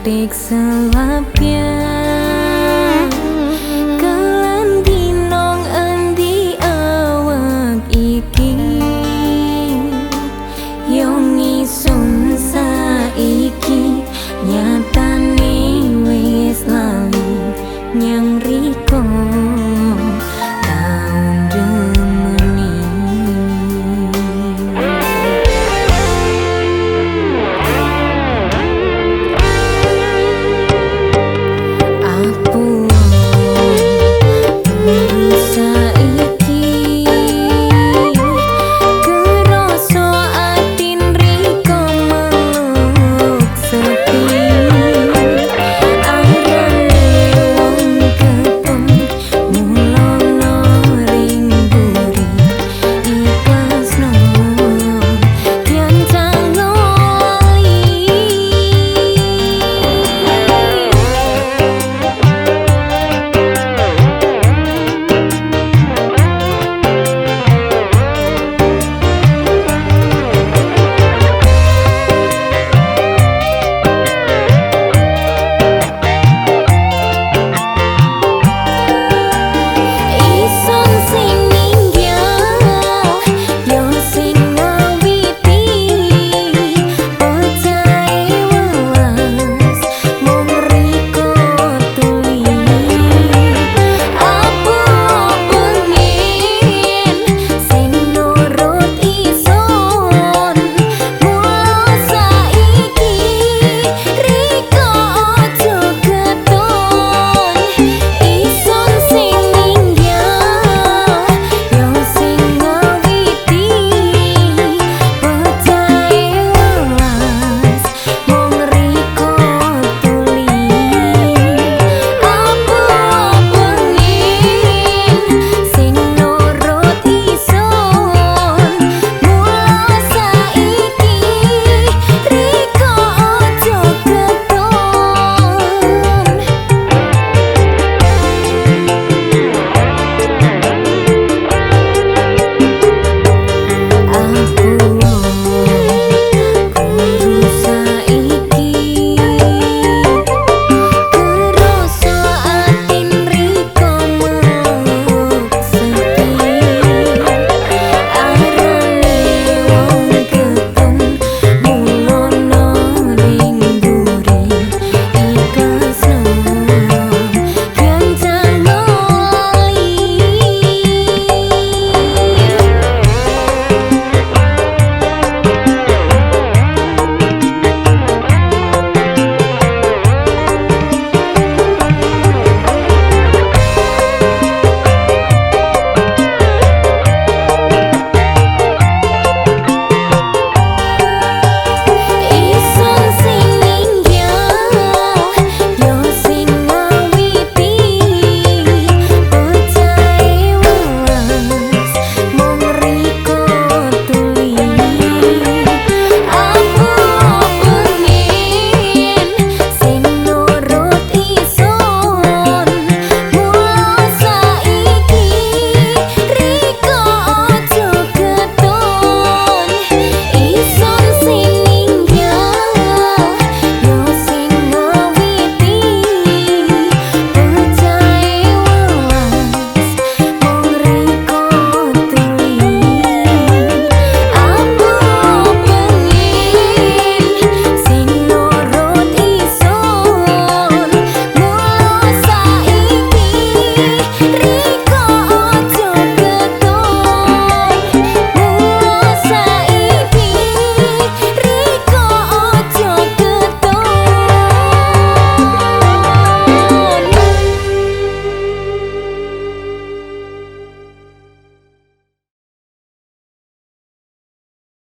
Ing selapnya.